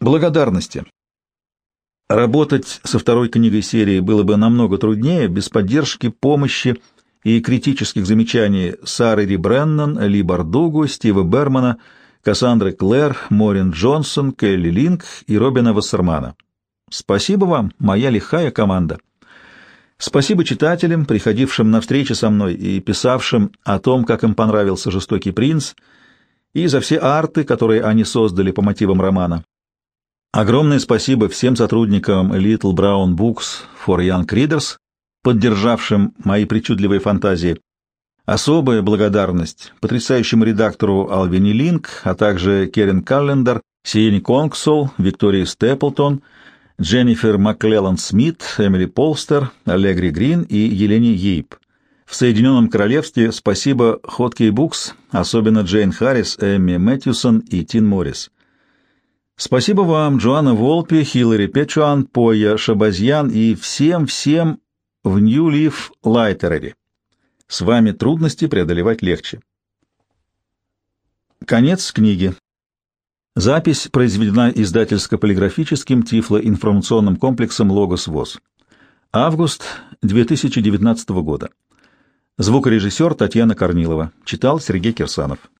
Благодарности. Работать со второй книгой серии было бы намного труднее без поддержки, помощи и критических замечаний Сары Ри Бреннан, Ли Бардугу, Стива Бермана, Кассандры Клэр, Морин Джонсон, Келли Линк и Робина Вассермана. Спасибо вам, моя лихая команда. Спасибо читателям, приходившим на встречи со мной и писавшим о том, как им понравился «Жестокий принц», и за все арты, которые они создали по мотивам романа. Огромное спасибо всем сотрудникам Little Brown Books for Young Readers, поддержавшим мои причудливые фантазии. Особая благодарность потрясающему редактору Алвини Линк, а также Керен Каллендер, Сиени Конгсол, Виктории Степлтон, Дженнифер Маклеллан Смит, Эмили Полстер, Аллегри Грин и Елене Йейп. В Соединенном Королевстве спасибо Хоткей Букс, особенно Джейн Харрис, Эмми Мэтьюсон и Тин Моррис. Спасибо вам, Джоанна Волпи, Хиллари Печуан, Поя Шабазьян и всем-всем в Нью-Лив Лайтерере. С вами трудности преодолевать легче. Конец книги. Запись произведена издательско-полиграфическим тифлоинформационным комплексом «Логос ВОЗ». Август 2019 года. Звукорежиссер Татьяна Корнилова. Читал Сергей Кирсанов.